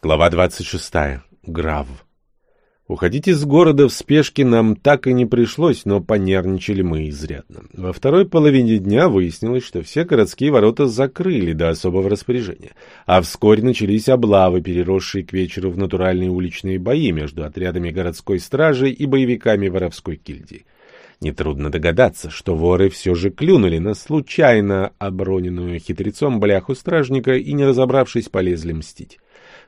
Глава 26. Грав. Уходить из города в спешке нам так и не пришлось, но понервничали мы изрядно. Во второй половине дня выяснилось, что все городские ворота закрыли до особого распоряжения, а вскоре начались облавы, переросшие к вечеру в натуральные уличные бои между отрядами городской стражи и боевиками воровской гильдии. Нетрудно догадаться, что воры все же клюнули на случайно оброненную хитрецом бляху стражника и, не разобравшись, полезли мстить.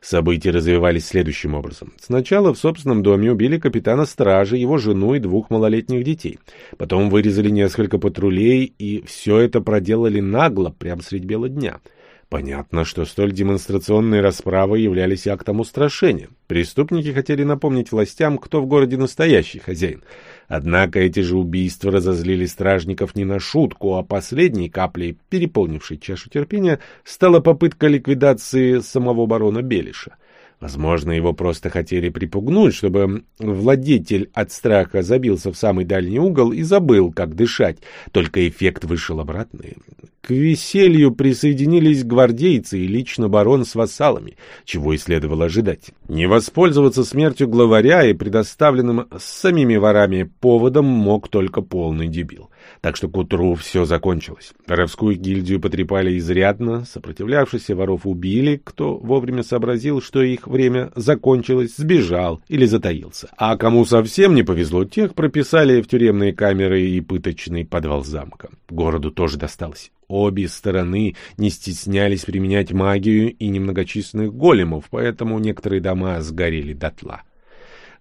События развивались следующим образом. Сначала в собственном доме убили капитана стражи, его жену и двух малолетних детей. Потом вырезали несколько патрулей, и все это проделали нагло, прямо средь бела дня. Понятно, что столь демонстрационные расправы являлись актом устрашения. Преступники хотели напомнить властям, кто в городе настоящий хозяин. Однако эти же убийства разозлили стражников не на шутку, а последней каплей, переполнившей чашу терпения, стала попытка ликвидации самого барона Белиша. Возможно, его просто хотели припугнуть, чтобы владетель от страха забился в самый дальний угол и забыл, как дышать. Только эффект вышел обратный. К веселью присоединились гвардейцы и лично барон с вассалами, чего и следовало ожидать. Не воспользоваться смертью главаря и предоставленным самими ворами поводом мог только полный дебил. Так что к утру все закончилось. Воровскую гильдию потрепали изрядно, сопротивлявшихся воров убили, кто вовремя сообразил, что их время закончилось, сбежал или затаился. А кому совсем не повезло, тех прописали в тюремные камеры и пыточный подвал замка. Городу тоже досталось. Обе стороны не стеснялись применять магию и немногочисленных големов, поэтому некоторые дома сгорели дотла.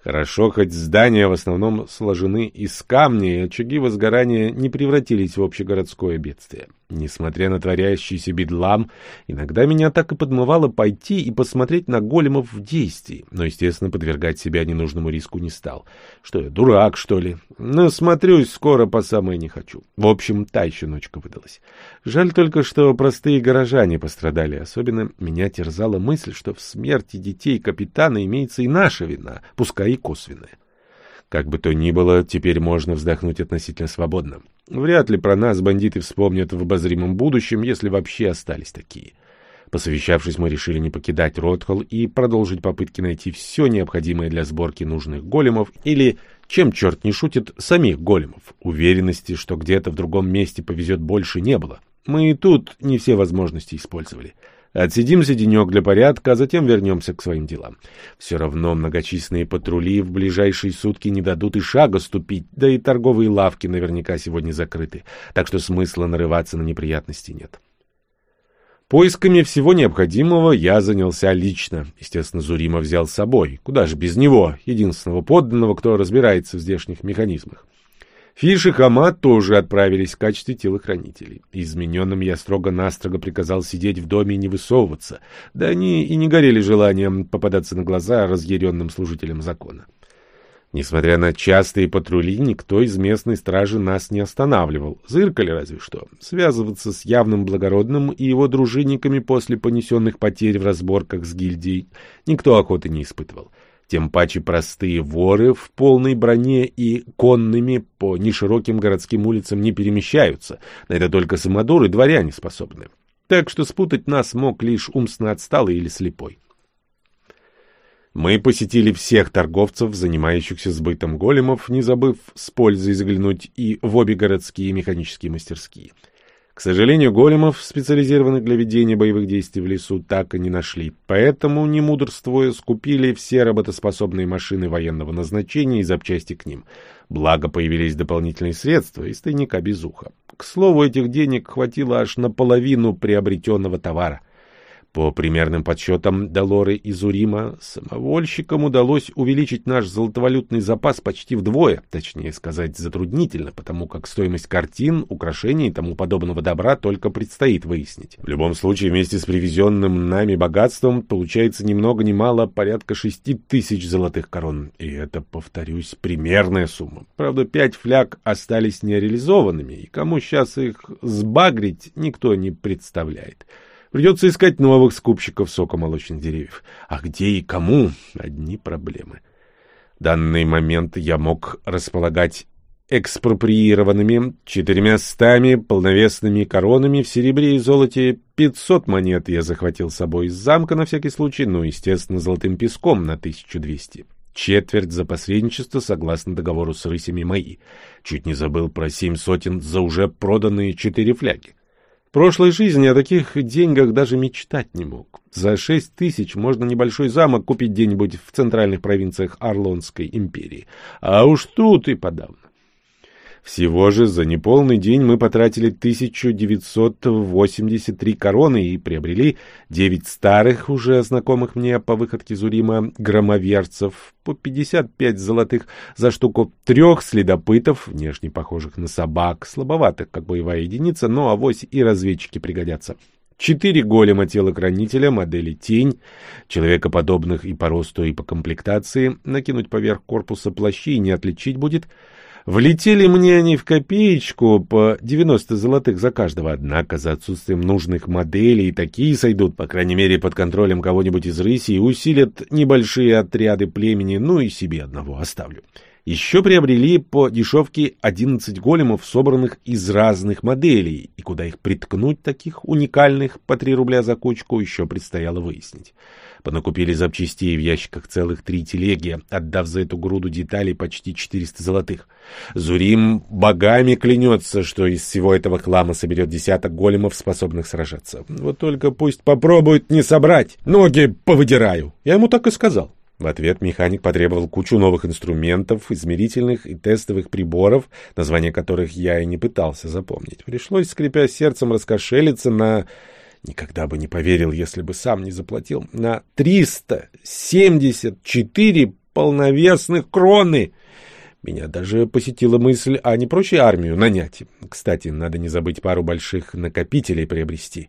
Хорошо, хоть здания в основном сложены из камня, и очаги возгорания не превратились в общегородское бедствие. Несмотря на творящийся бедлам, иногда меня так и подмывало пойти и посмотреть на големов в действии, но, естественно, подвергать себя ненужному риску не стал. Что я, дурак, что ли? Но смотрюсь скоро по самое не хочу. В общем, та еще ночка выдалась. Жаль только, что простые горожане пострадали. Особенно меня терзала мысль, что в смерти детей капитана имеется и наша вина, пускай и косвенная. Как бы то ни было, теперь можно вздохнуть относительно свободно. Вряд ли про нас бандиты вспомнят в обозримом будущем, если вообще остались такие. Посовещавшись, мы решили не покидать Ротхолл и продолжить попытки найти все необходимое для сборки нужных големов или, чем черт не шутит, самих големов. Уверенности, что где-то в другом месте повезет больше, не было. Мы и тут не все возможности использовали. Отсидимся денек для порядка, а затем вернемся к своим делам. Все равно многочисленные патрули в ближайшие сутки не дадут и шага ступить, да и торговые лавки наверняка сегодня закрыты, так что смысла нарываться на неприятности нет. Поисками всего необходимого я занялся лично. Естественно, Зурима взял с собой. Куда же без него, единственного подданного, кто разбирается в здешних механизмах. Фиш и Хамат тоже отправились в качестве телохранителей. Измененным я строго-настрого приказал сидеть в доме и не высовываться, да они и не горели желанием попадаться на глаза разъяренным служителям закона. Несмотря на частые патрули, никто из местной стражи нас не останавливал. Зыркали разве что. Связываться с явным благородным и его дружинниками после понесенных потерь в разборках с гильдией никто охоты не испытывал тем паче простые воры в полной броне и конными по нешироким городским улицам не перемещаются. На это только самодуры дворяне способны. Так что спутать нас мог лишь умственно отсталый или слепой. Мы посетили всех торговцев, занимающихся сбытом големов, не забыв с пользой заглянуть и в обе городские механические мастерские — к сожалению, големов, специализированных для ведения боевых действий в лесу, так и не нашли. Поэтому, не мудрствуя, скупили все работоспособные машины военного назначения и запчасти к ним. Благо, появились дополнительные средства из тайника без уха. К слову, этих денег хватило аж на половину приобретенного товара. По примерным подсчетам Долоры и Зурима, самовольщикам удалось увеличить наш золотовалютный запас почти вдвое, точнее сказать, затруднительно, потому как стоимость картин, украшений и тому подобного добра только предстоит выяснить. В любом случае, вместе с привезенным нами богатством получается ни много ни мало порядка шести тысяч золотых корон. И это, повторюсь, примерная сумма. Правда, пять фляг остались нереализованными, и кому сейчас их сбагрить, никто не представляет. Придется искать новых скупщиков сока молочных деревьев. А где и кому — одни проблемы. В данный момент я мог располагать экспроприированными четырьмястами полновесными коронами в серебре и золоте 500 монет я захватил с собой из замка на всякий случай, ну, естественно, золотым песком на 1200. Четверть за посредничество согласно договору с рысями мои. Чуть не забыл про семь сотен за уже проданные четыре фляги. В прошлой жизни о таких деньгах даже мечтать не мог. За шесть тысяч можно небольшой замок купить где-нибудь в центральных провинциях Орлонской империи. А уж тут и подавно. Всего же за неполный день мы потратили 1983 короны и приобрели 9 старых, уже знакомых мне по выходке Зурима, громоверцев, по 55 золотых за штуку, трех следопытов, внешне похожих на собак, слабоватых, как боевая единица, но авось и разведчики пригодятся. Четыре голема телохранителя модели «Тень», человекоподобных и по росту, и по комплектации, накинуть поверх корпуса плащи и не отличить будет — Влетели мне они в копеечку по 90 золотых за каждого, однако за отсутствием нужных моделей такие сойдут, по крайней мере, под контролем кого-нибудь из рыси и усилят небольшие отряды племени, ну и себе одного оставлю. Еще приобрели по дешевке 11 големов, собранных из разных моделей, и куда их приткнуть таких уникальных по 3 рубля за кучку еще предстояло выяснить. Понакупили запчастей в ящиках целых три телеги, отдав за эту груду деталей почти 400 золотых. Зурим богами клянется, что из всего этого хлама соберет десяток големов, способных сражаться. Вот только пусть попробует не собрать. Ноги повыдираю. Я ему так и сказал. В ответ механик потребовал кучу новых инструментов, измерительных и тестовых приборов, названия которых я и не пытался запомнить. Пришлось, скрипя сердцем, раскошелиться на Никогда бы не поверил, если бы сам не заплатил. На 374 полновесных кроны! Меня даже посетила мысль, а не проще армию нанять. Кстати, надо не забыть пару больших накопителей приобрести.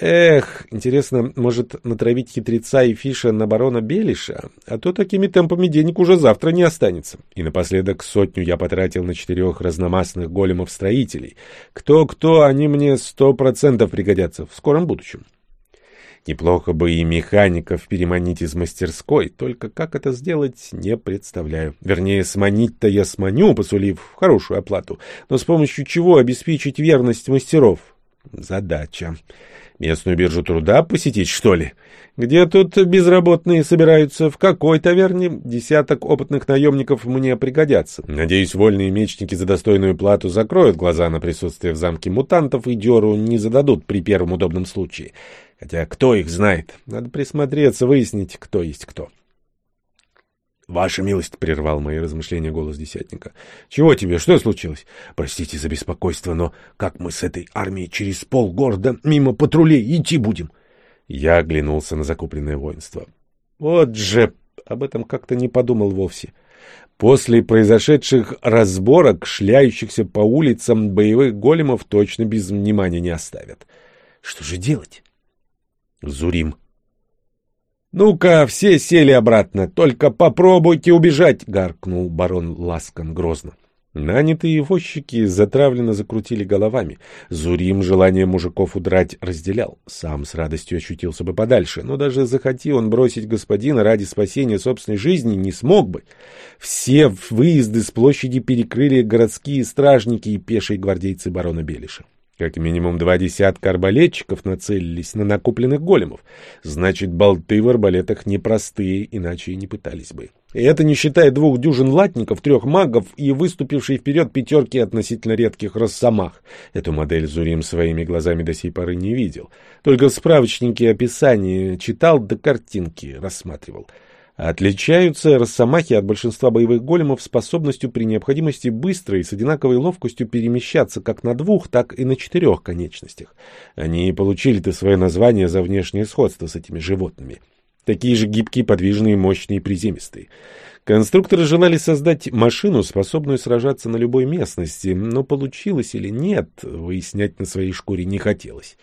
Эх, интересно, может натравить хитреца и фиша на барона Белиша? А то такими темпами денег уже завтра не останется. И напоследок сотню я потратил на четырех разномастных големов-строителей. Кто-кто, они мне сто процентов пригодятся в скором будущем. Неплохо бы и механиков переманить из мастерской, только как это сделать, не представляю. Вернее, сманить-то я сманю, посулив хорошую оплату, но с помощью чего обеспечить верность мастеров? Задача. Местную биржу труда посетить, что ли? Где тут безработные собираются? В какой таверне? Десяток опытных наемников мне пригодятся. Надеюсь, вольные мечники за достойную плату закроют глаза на присутствие в замке мутантов и дёру не зададут при первом удобном случае. Хотя кто их знает? Надо присмотреться, выяснить, кто есть кто. «Ваша милость!» — прервал мои размышления голос десятника. «Чего тебе? Что случилось? Простите за беспокойство, но как мы с этой армией через полгорода мимо патрулей идти будем?» Я оглянулся на закупленное воинство. «Вот же!» — об этом как-то не подумал вовсе. После произошедших разборок, шляющихся по улицам, боевых големов точно без внимания не оставят. Что же делать? Зурим «Ну-ка, все сели обратно, только попробуйте убежать!» — гаркнул барон Ласкан грозно. Нанятые возчики затравленно закрутили головами. Зурим желание мужиков удрать разделял. Сам с радостью ощутился бы подальше, но даже захоти он бросить господина ради спасения собственной жизни не смог бы. Все выезды с площади перекрыли городские стражники и пешие гвардейцы барона Белиша. Как минимум два десятка арбалетчиков нацелились на накопленных големов. Значит, болты в арбалетах непростые, иначе и не пытались бы. И это не считая двух дюжин латников, трех магов и выступившей вперед пятерки относительно редких росомах. Эту модель Зурим своими глазами до сей поры не видел. Только в справочнике описания читал, да картинки рассматривал. Отличаются росомахи от большинства боевых големов способностью при необходимости быстро и с одинаковой ловкостью перемещаться как на двух, так и на четырех конечностях. Они получили-то свое название за внешнее сходство с этими животными. Такие же гибкие, подвижные, мощные и приземистые. Конструкторы желали создать машину, способную сражаться на любой местности, но получилось или нет, выяснять на своей шкуре не хотелось.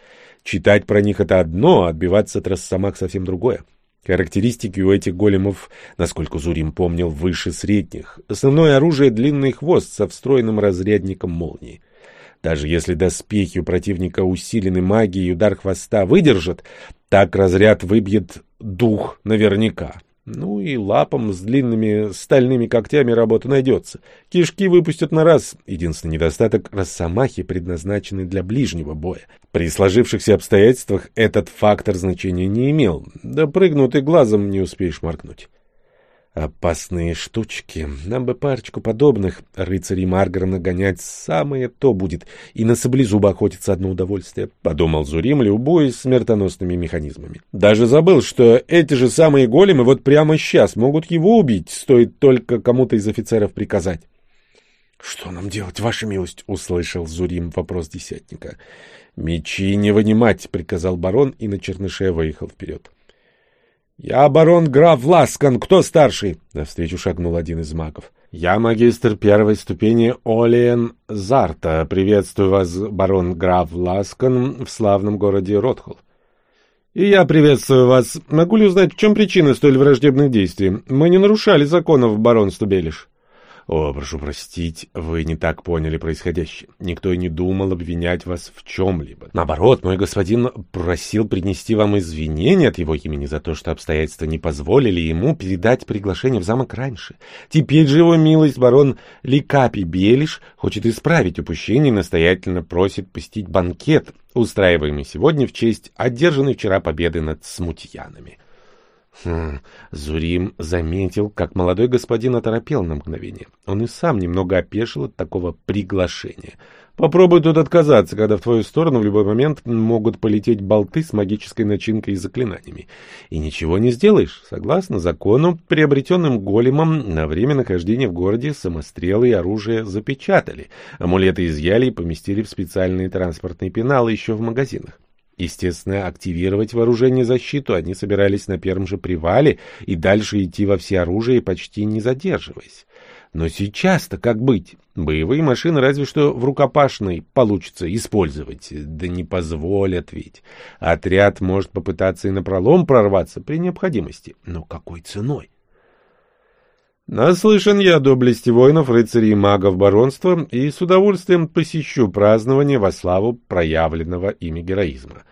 Читать про них это одно, а отбиваться от росомах совсем другое. Характеристики у этих големов, насколько Зурим помнил, выше средних. Основное оружие — длинный хвост со встроенным разрядником молнии. Даже если доспехи у противника усилены магией и удар хвоста выдержат, так разряд выбьет дух наверняка. Ну и лапам с длинными стальными когтями работа найдется. Кишки выпустят на раз. Единственный недостаток — росомахи предназначены для ближнего боя. При сложившихся обстоятельствах этот фактор значения не имел. Да прыгнут и глазом не успеешь моргнуть. Опасные штучки. Нам бы парочку подобных. Рыцарей Маргара гонять самое то будет. И на саблезуба охотиться одно удовольствие. Подумал Зурим, любуясь смертоносными механизмами. Даже забыл, что эти же самые големы вот прямо сейчас могут его убить, стоит только кому-то из офицеров приказать. — Что нам делать, ваша милость? — услышал Зурим вопрос десятника. — Мечи не вынимать, — приказал барон, и на черныше выехал вперед. «Я барон граф Ласкан. Кто старший?» Навстречу шагнул один из магов. «Я магистр первой ступени Олиен Зарта. Приветствую вас, барон граф Ласкан, в славном городе Ротхол». «И я приветствую вас. Могу ли узнать, в чем причина столь враждебных действий? Мы не нарушали законов, барон Стубелиш». О, прошу простить, вы не так поняли происходящее. Никто и не думал обвинять вас в чем-либо. Наоборот, мой господин просил принести вам извинения от его имени за то, что обстоятельства не позволили ему передать приглашение в замок раньше. Теперь же его милость барон Ликапи Белиш хочет исправить упущение и настоятельно просит посетить банкет, устраиваемый сегодня в честь одержанной вчера победы над смутьянами. Хм, Зурим заметил, как молодой господин оторопел на мгновение. Он и сам немного опешил от такого приглашения. Попробуй тут отказаться, когда в твою сторону в любой момент могут полететь болты с магической начинкой и заклинаниями. И ничего не сделаешь. Согласно закону, приобретенным големом на время нахождения в городе самострелы и оружие запечатали, амулеты изъяли и поместили в специальные транспортные пеналы еще в магазинах. Естественно, активировать вооружение защиту они собирались на первом же привале и дальше идти во все оружие, почти не задерживаясь. Но сейчас-то как быть? Боевые машины разве что в рукопашной получится использовать. Да не позволят ведь. Отряд может попытаться и напролом прорваться при необходимости. Но какой ценой? Наслышан я о доблести воинов, рыцарей и магов баронства и с удовольствием посещу празднование во славу проявленного ими героизма.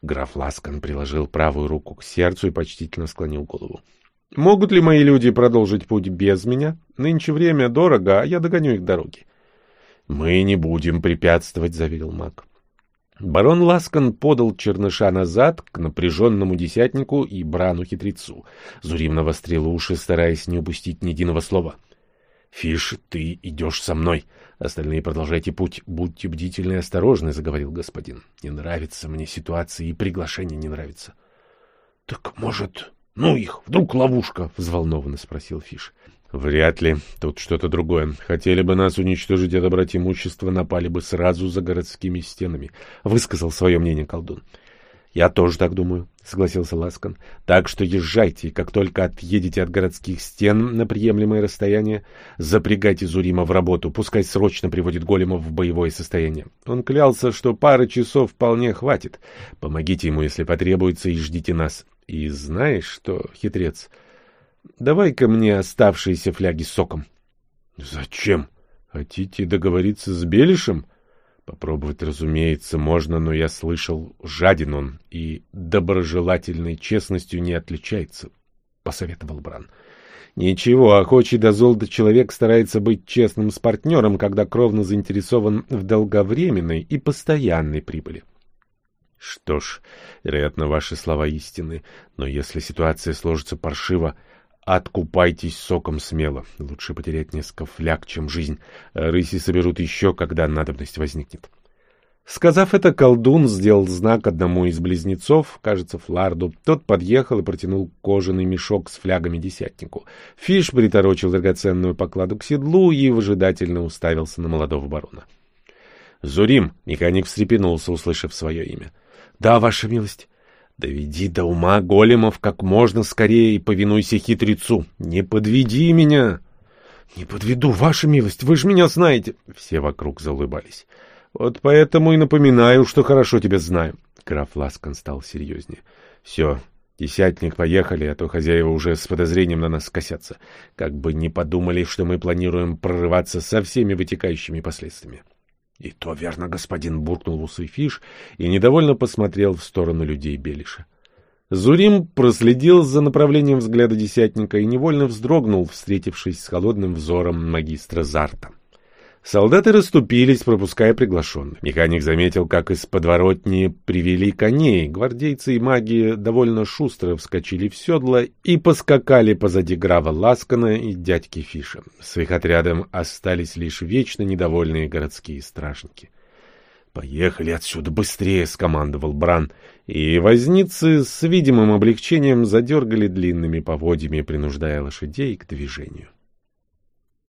Граф Ласкан приложил правую руку к сердцу и почтительно склонил голову. — Могут ли мои люди продолжить путь без меня? Нынче время дорого, а я догоню их в дороге. — Мы не будем препятствовать, — заверил маг. Барон Ласкан подал черныша назад к напряженному десятнику и брану-хитрецу. Зурим навострил уши, стараясь не упустить ни единого слова. — Фиш, ты идешь со мной. Остальные продолжайте путь. Будьте бдительны и осторожны, — заговорил господин. — Не нравится мне ситуация, и приглашение не нравится. — Так, может, ну их, вдруг ловушка? — взволнованно спросил Фиш. Вряд ли. Тут что-то другое. Хотели бы нас уничтожить и отобрать имущество, напали бы сразу за городскими стенами. Высказал свое мнение колдун. Я тоже так думаю, согласился Ласкан. Так что езжайте, как только отъедете от городских стен на приемлемое расстояние, запрягайте Зурима в работу, пускай срочно приводит големов в боевое состояние. Он клялся, что пары часов вполне хватит. Помогите ему, если потребуется, и ждите нас. И знаешь что, хитрец, Давай-ка мне оставшиеся фляги с соком. — Зачем? Хотите договориться с Белишем? Попробовать, разумеется, можно, но я слышал, жаден он и доброжелательной честностью не отличается, — посоветовал Бран. Ничего, охочий до золота человек старается быть честным с партнером, когда кровно заинтересован в долговременной и постоянной прибыли. Что ж, вероятно, ваши слова истины, но если ситуация сложится паршиво, Откупайтесь соком смело. Лучше потерять несколько фляг, чем жизнь. Рыси соберут еще, когда надобность возникнет. Сказав это, колдун сделал знак одному из близнецов, кажется, Фларду. Тот подъехал и протянул кожаный мешок с флягами десятнику. Фиш приторочил драгоценную покладу к седлу и выжидательно уставился на молодого барона. «Зурим!» — механик встрепенулся, услышав свое имя. «Да, ваша милость!» Доведи до ума големов как можно скорее и повинуйся хитрецу. Не подведи меня. Не подведу, ваша милость, вы же меня знаете. Все вокруг заулыбались. Вот поэтому и напоминаю, что хорошо тебя знаю. Граф Ласкан стал серьезнее. Все, десятник, поехали, а то хозяева уже с подозрением на нас скосятся. Как бы не подумали, что мы планируем прорываться со всеми вытекающими последствиями. — И то верно, господин, — буркнул в усы Фиш и недовольно посмотрел в сторону людей Белиша. Зурим проследил за направлением взгляда десятника и невольно вздрогнул, встретившись с холодным взором магистра Зарта. Солдаты расступились, пропуская приглашенных. Механик заметил, как из подворотни привели коней. Гвардейцы и маги довольно шустро вскочили в седло и поскакали позади Грава Ласкана и дядьки Фиша. С их отрядом остались лишь вечно недовольные городские стражники. «Поехали отсюда быстрее!» — скомандовал Бран. И возницы с видимым облегчением задергали длинными поводьями, принуждая лошадей к движению.